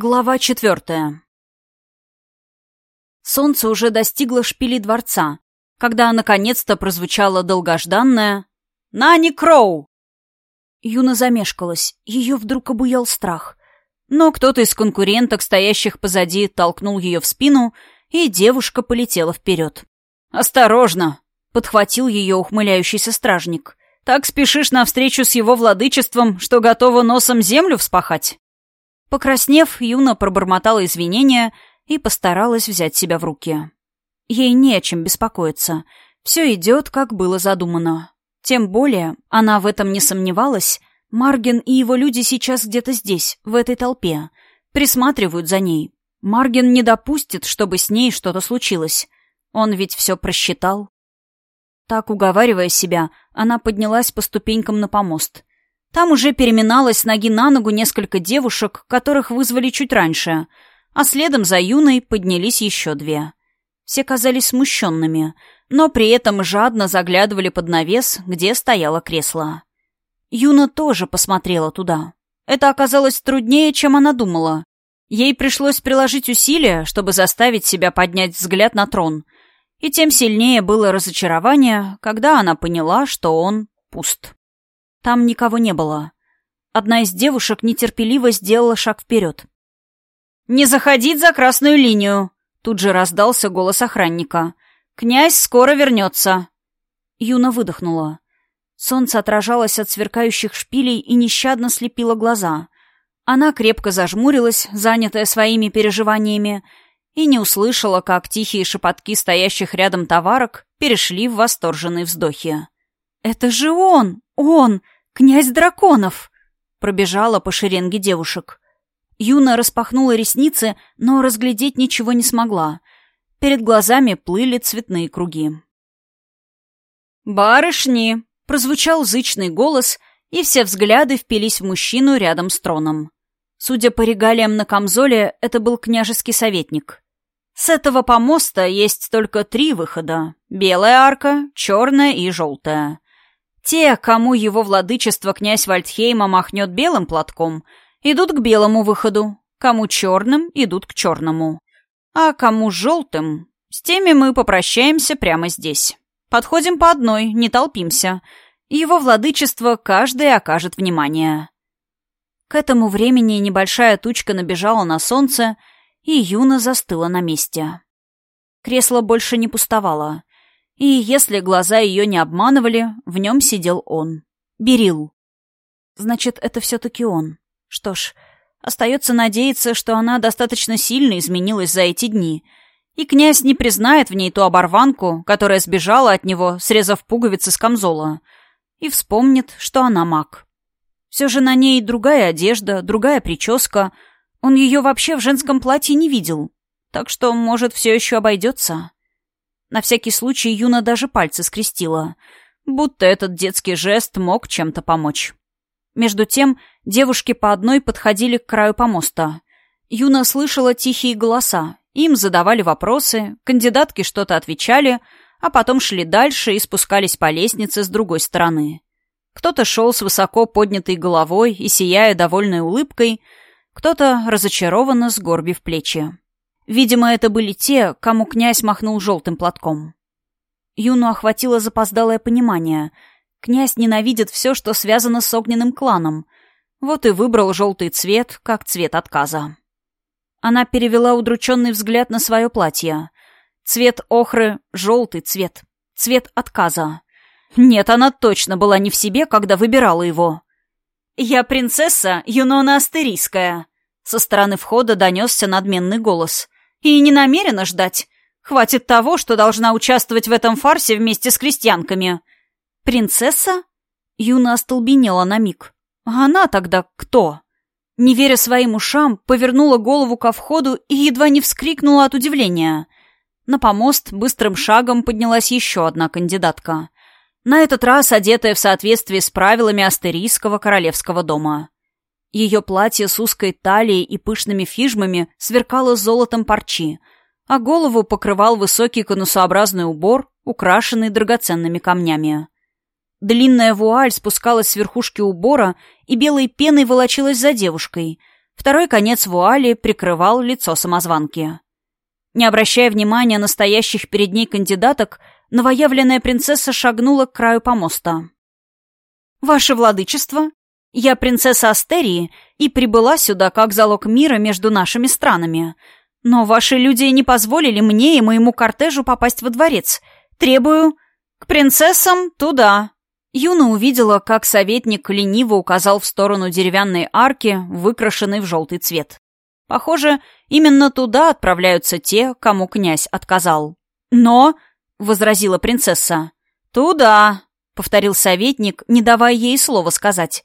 Глава четвертая. Солнце уже достигло шпили дворца, когда наконец-то прозвучало долгожданное «Нани Кроу!». Юна замешкалась, ее вдруг обуял страх. Но кто-то из конкуренток, стоящих позади, толкнул ее в спину, и девушка полетела вперед. «Осторожно!» — подхватил ее ухмыляющийся стражник. «Так спешишь навстречу с его владычеством, что готова носом землю вспахать?» Покраснев, Юна пробормотала извинения и постаралась взять себя в руки. Ей не о чем беспокоиться. Все идет, как было задумано. Тем более, она в этом не сомневалась, Марген и его люди сейчас где-то здесь, в этой толпе. Присматривают за ней. Марген не допустит, чтобы с ней что-то случилось. Он ведь все просчитал. Так, уговаривая себя, она поднялась по ступенькам на помост. Там уже переминалось ноги на ногу несколько девушек, которых вызвали чуть раньше, а следом за Юной поднялись еще две. Все казались смущенными, но при этом жадно заглядывали под навес, где стояло кресло. Юна тоже посмотрела туда. Это оказалось труднее, чем она думала. Ей пришлось приложить усилия, чтобы заставить себя поднять взгляд на трон. И тем сильнее было разочарование, когда она поняла, что он пуст. Там никого не было. Одна из девушек нетерпеливо сделала шаг вперед. «Не заходить за красную линию!» Тут же раздался голос охранника. «Князь скоро вернется!» Юна выдохнула. Солнце отражалось от сверкающих шпилей и нещадно слепило глаза. Она крепко зажмурилась, занятая своими переживаниями, и не услышала, как тихие шепотки стоящих рядом товарок перешли в восторженные вздохи. «Это же он! Он! Князь драконов!» Пробежала по шеренге девушек. Юна распахнула ресницы, но разглядеть ничего не смогла. Перед глазами плыли цветные круги. «Барышни!» — прозвучал зычный голос, и все взгляды впились в мужчину рядом с троном. Судя по регалиям на камзоле, это был княжеский советник. С этого помоста есть только три выхода — белая арка, черная и желтая. Те, кому его владычество князь Вальдхейма махнет белым платком, идут к белому выходу, кому черным идут к черному. А кому желтым, с теми мы попрощаемся прямо здесь. Подходим по одной, не толпимся. Его владычество каждый окажет внимание. К этому времени небольшая тучка набежала на солнце, и Юна застыла на месте. Кресло больше не пустовало. И если глаза ее не обманывали, в нем сидел он. Берил. Значит, это все-таки он. Что ж, остается надеяться, что она достаточно сильно изменилась за эти дни, и князь не признает в ней ту оборванку, которая сбежала от него, срезав пуговицы с камзола, и вспомнит, что она маг. Все же на ней другая одежда, другая прическа. Он ее вообще в женском платье не видел. Так что, может, все еще обойдется. На всякий случай Юна даже пальцы скрестила, будто этот детский жест мог чем-то помочь. Между тем девушки по одной подходили к краю помоста. Юна слышала тихие голоса. Им задавали вопросы, кандидатки что-то отвечали, а потом шли дальше и спускались по лестнице с другой стороны. Кто-то шел с высоко поднятой головой и сияя довольной улыбкой, кто-то разочарованно сгорбив плечи. Видимо, это были те, кому князь махнул желтым платком. Юну охватило запоздалое понимание. Князь ненавидит все, что связано с огненным кланом. Вот и выбрал желтый цвет, как цвет отказа. Она перевела удрученный взгляд на свое платье. Цвет охры — желтый цвет. Цвет отказа. Нет, она точно была не в себе, когда выбирала его. «Я принцесса Юнона Астерийская», — со стороны входа донесся надменный голос. И не намерена ждать. Хватит того, что должна участвовать в этом фарсе вместе с крестьянками. Принцесса? Юна остолбенела на миг. А она тогда кто? Не веря своим ушам, повернула голову ко входу и едва не вскрикнула от удивления. На помост быстрым шагом поднялась еще одна кандидатка. На этот раз одетая в соответствии с правилами астерийского королевского дома. Ее платье с узкой талией и пышными фижмами сверкало золотом парчи, а голову покрывал высокий конусообразный убор, украшенный драгоценными камнями. Длинная вуаль спускалась с верхушки убора и белой пеной волочилась за девушкой. Второй конец вуали прикрывал лицо самозванки. Не обращая внимания на стоящих перед ней кандидаток, новоявленная принцесса шагнула к краю помоста. «Ваше владычество, я принцесса Астерии и прибыла сюда как залог мира между нашими странами. Но ваши люди не позволили мне и моему кортежу попасть во дворец. Требую к принцессам туда». Юна увидела, как советник лениво указал в сторону деревянной арки, выкрашенной в желтый цвет. Похоже, именно туда отправляются те, кому князь отказал. «Но...» — возразила принцесса. «Туда», — повторил советник, не давая ей слова сказать,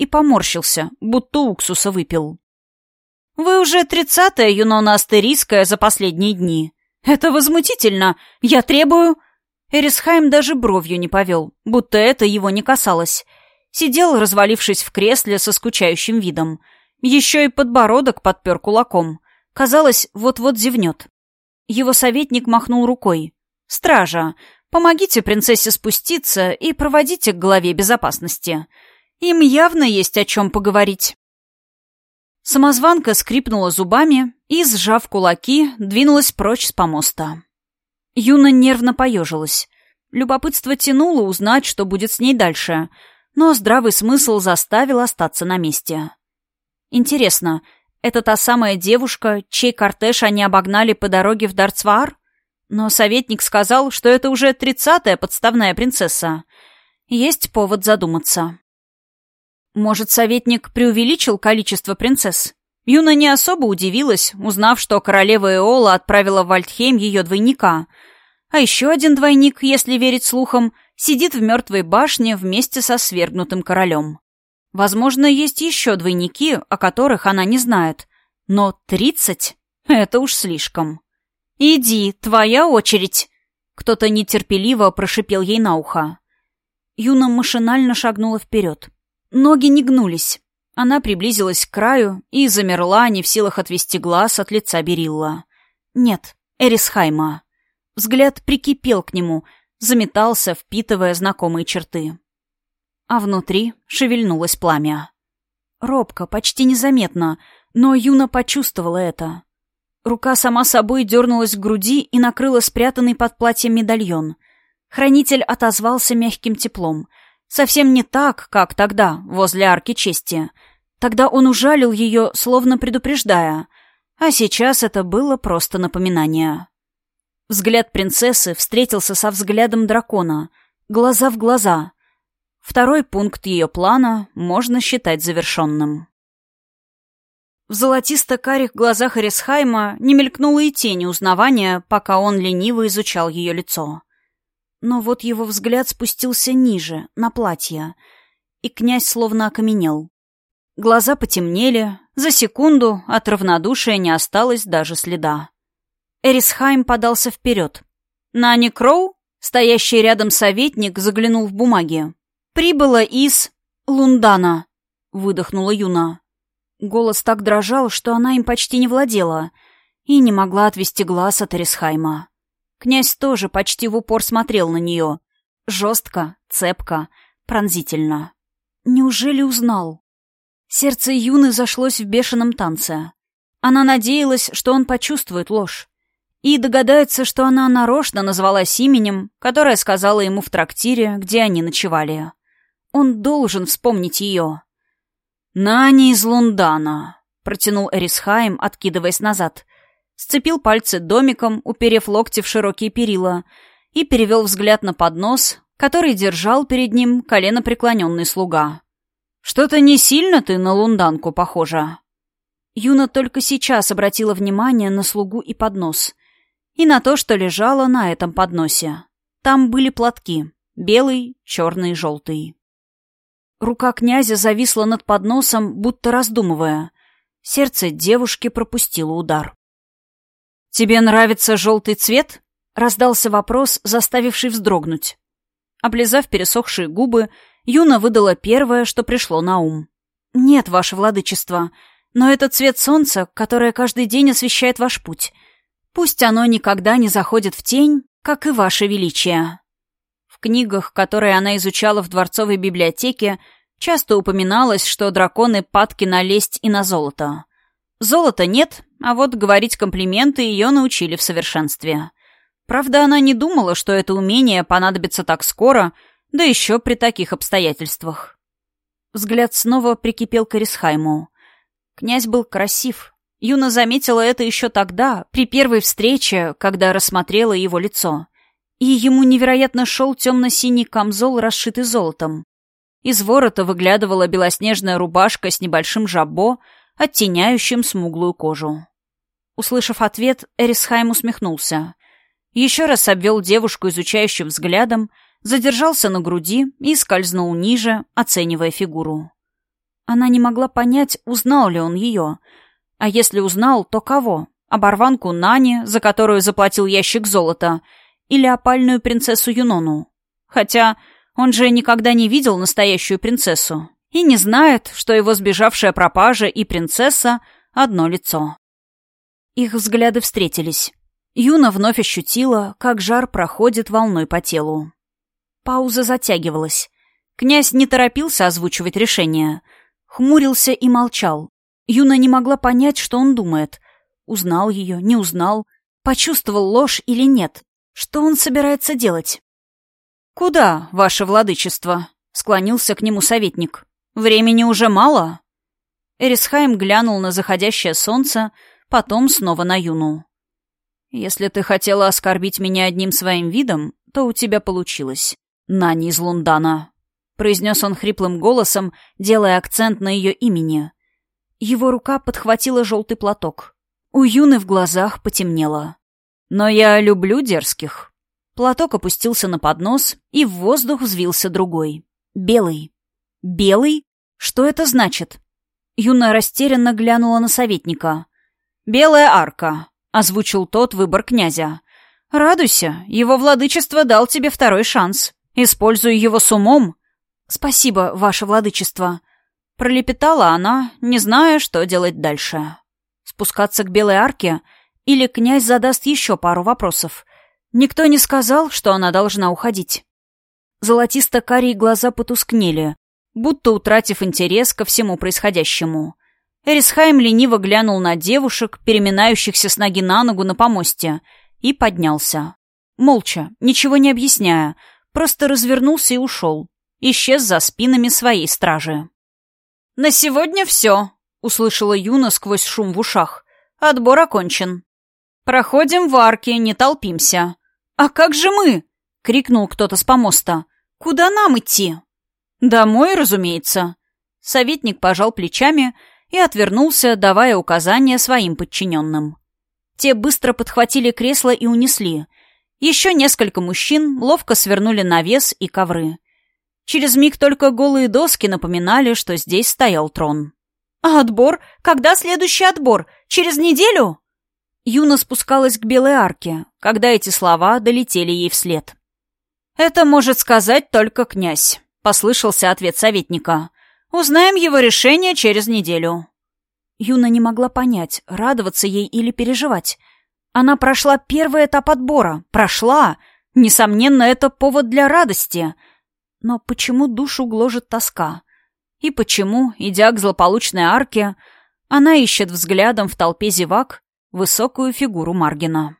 и поморщился, будто уксуса выпил. «Вы уже тридцатая юнона астерийская за последние дни. Это возмутительно. Я требую...» Эрисхайм даже бровью не повел, будто это его не касалось. Сидел, развалившись в кресле со скучающим видом. Еще и подбородок подпер кулаком. Казалось, вот-вот зевнет. Его советник махнул рукой. «Стража, помогите принцессе спуститься и проводите к главе безопасности. Им явно есть о чем поговорить». Самозванка скрипнула зубами и, сжав кулаки, двинулась прочь с помоста. Юна нервно поежилась. Любопытство тянуло узнать, что будет с ней дальше, но здравый смысл заставил остаться на месте. Интересно, это та самая девушка, чей кортеж они обогнали по дороге в Дарцваар? Но советник сказал, что это уже тридцатая подставная принцесса. Есть повод задуматься. Может, советник преувеличил количество принцесс? Юна не особо удивилась, узнав, что королева Эола отправила в Вальдхейм ее двойника. А еще один двойник, если верить слухам, сидит в мертвой башне вместе со свергнутым королем. Возможно, есть еще двойники, о которых она не знает. Но тридцать — это уж слишком. «Иди, твоя очередь!» Кто-то нетерпеливо прошипел ей на ухо. Юна машинально шагнула вперед. Ноги не гнулись. Она приблизилась к краю и замерла, не в силах отвести глаз от лица Берилла. Нет, Эрисхайма. Взгляд прикипел к нему, заметался, впитывая знакомые черты. А внутри шевельнулось пламя. Робко, почти незаметно, но Юна почувствовала это. Рука сама собой дернулась к груди и накрыла спрятанный под платьем медальон. Хранитель отозвался мягким теплом — Совсем не так, как тогда, возле арки чести. Тогда он ужалил ее, словно предупреждая. А сейчас это было просто напоминание. Взгляд принцессы встретился со взглядом дракона. Глаза в глаза. Второй пункт ее плана можно считать завершенным. В золотисто-карих глазах Эрисхайма не мелькнуло и тени узнавания, пока он лениво изучал ее лицо. Но вот его взгляд спустился ниже, на платье, и князь словно окаменел. Глаза потемнели, за секунду от равнодушия не осталось даже следа. Эрисхайм подался вперед. Нани Кроу, стоящий рядом советник, заглянул в бумаги. «Прибыла из... Лундана», — выдохнула Юна. Голос так дрожал, что она им почти не владела, и не могла отвести глаз от Эрисхайма. Князь тоже почти в упор смотрел на нее. Жестко, цепко, пронзительно. Неужели узнал? Сердце Юны зашлось в бешеном танце. Она надеялась, что он почувствует ложь. И догадается, что она нарочно назвалась именем, которое сказала ему в трактире, где они ночевали. Он должен вспомнить ее. «Нани из Лундана», — протянул Эрисхайм, откидываясь назад сцепил пальцы домиком, уперев локти в широкие перила, и перевел взгляд на поднос, который держал перед ним коленопреклоненный слуга. «Что-то не сильно ты на лунданку похожа». Юна только сейчас обратила внимание на слугу и поднос. И на то, что лежало на этом подносе. Там были платки. Белый, черный, желтый. Рука князя зависла над подносом, будто раздумывая. Сердце девушки пропустило удар. «Тебе нравится желтый цвет?» — раздался вопрос, заставивший вздрогнуть. Облизав пересохшие губы, Юна выдала первое, что пришло на ум. «Нет, ваше владычество, но это цвет солнца, которое каждый день освещает ваш путь. Пусть оно никогда не заходит в тень, как и ваше величие». В книгах, которые она изучала в дворцовой библиотеке, часто упоминалось, что драконы падки на лесть и на золото — Золота нет, а вот говорить комплименты ее научили в совершенстве. Правда, она не думала, что это умение понадобится так скоро, да еще при таких обстоятельствах. Взгляд снова прикипел к Эрисхайму. Князь был красив. Юна заметила это еще тогда, при первой встрече, когда рассмотрела его лицо. И ему невероятно шел темно-синий камзол, расшитый золотом. Из ворота выглядывала белоснежная рубашка с небольшим жабо, оттеняющим смуглую кожу. Услышав ответ, Эрисхайм усмехнулся. Еще раз обвел девушку изучающим взглядом, задержался на груди и скользнул ниже, оценивая фигуру. Она не могла понять, узнал ли он ее. А если узнал, то кого? Оборванку Нани, за которую заплатил ящик золота, или опальную принцессу Юнону? Хотя он же никогда не видел настоящую принцессу и не знает, что его сбежавшая пропажа и принцесса — одно лицо. Их взгляды встретились. Юна вновь ощутила, как жар проходит волной по телу. Пауза затягивалась. Князь не торопился озвучивать решение. Хмурился и молчал. Юна не могла понять, что он думает. Узнал ее, не узнал, почувствовал ложь или нет. Что он собирается делать? «Куда, ваше владычество?» — склонился к нему советник. Времени уже мало?» Эрисхайм глянул на заходящее солнце, потом снова на Юну. «Если ты хотела оскорбить меня одним своим видом, то у тебя получилось. Нани из Лундана», — произнес он хриплым голосом, делая акцент на ее имени. Его рука подхватила желтый платок. У Юны в глазах потемнело. «Но я люблю дерзких». Платок опустился на поднос, и в воздух взвился другой. Белый. «Белый? Что это значит?» Юна растерянно глянула на советника. «Белая арка», — озвучил тот выбор князя. «Радуйся, его владычество дал тебе второй шанс. Используй его с умом». «Спасибо, ваше владычество», — пролепетала она, не зная, что делать дальше. Спускаться к белой арке или князь задаст еще пару вопросов. Никто не сказал, что она должна уходить. Золотисто-карие глаза потускнели, будто утратив интерес ко всему происходящему. Эрисхайм лениво глянул на девушек, переминающихся с ноги на ногу на помосте, и поднялся. Молча, ничего не объясняя, просто развернулся и ушел. Исчез за спинами своей стражи. «На сегодня все», — услышала Юна сквозь шум в ушах. «Отбор окончен. Проходим в арки, не толпимся». «А как же мы?» — крикнул кто-то с помоста. «Куда нам идти?» «Домой, разумеется». Советник пожал плечами и отвернулся, давая указания своим подчиненным. Те быстро подхватили кресло и унесли. Еще несколько мужчин ловко свернули навес и ковры. Через миг только голые доски напоминали, что здесь стоял трон. «А отбор? Когда следующий отбор? Через неделю?» Юна спускалась к белой арке, когда эти слова долетели ей вслед. «Это может сказать только князь». — послышался ответ советника. «Узнаем его решение через неделю». Юна не могла понять, радоваться ей или переживать. Она прошла первый этап отбора. Прошла! Несомненно, это повод для радости. Но почему душу гложет тоска? И почему, идя к злополучной арке, она ищет взглядом в толпе зевак высокую фигуру Маргина?